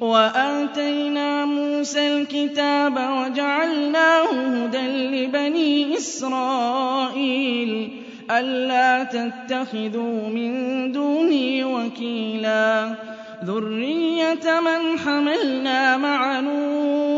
وآتينا موسى الكتاب وجعلناه هدى لبني إسرائيل ألا تتخذوا من دوني وكيلا. ذرية من حملنا مع نور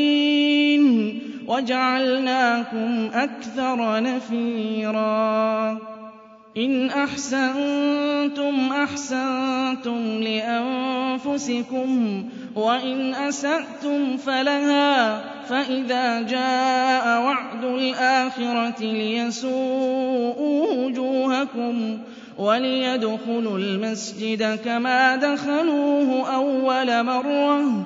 وجعلناكم أكثر نفيرا. إن أحسنتم أحسنتم لأنفسكم وإن أسأتم فلها فإذا جاء وعد الآخرة ليسوءوا وجوهكم وليدخلوا المسجد كما دخلوه أول مرة.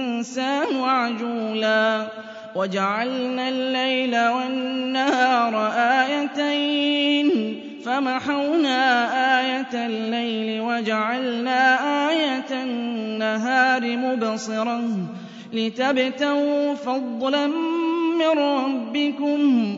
الإنسان عجولا وجعلنا الليل والنهار آيتين فمحونا آية الليل وجعلنا آية النهار مبصرة لتبتوا فضلا من ربكم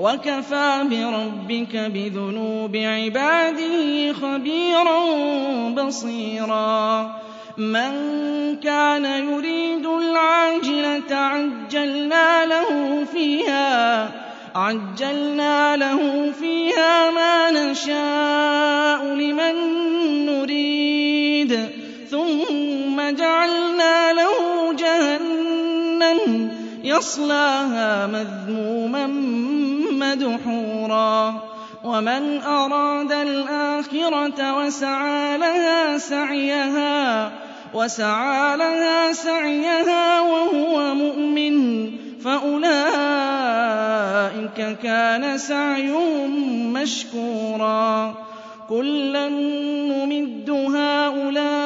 وَكَفَىٰ بِرَبِّكَ بِذُنُوبِ عِبَادِهِ خَبِيرًا بَصِيرًا مَن كَانَ يُرِيدُ الْعَاجِلَةَ عَجَّلْنَا لَهُ فِيهَا عَجَّلْنَا لَهُ فِيهَا مَا نَشَاءُ لِمَن نُّرِيدُ ثُمَّ جَعَلْنَا لَهُ جَهَنَّمَ يَصْلَاهَا مَذْمُومًا دحورا ومن أراد الآخرة وسعى لها سعيها وسعى لها سعيها وهو مؤمن فأولئك كان سعيهم مشكورا. كلا نمد هؤلاء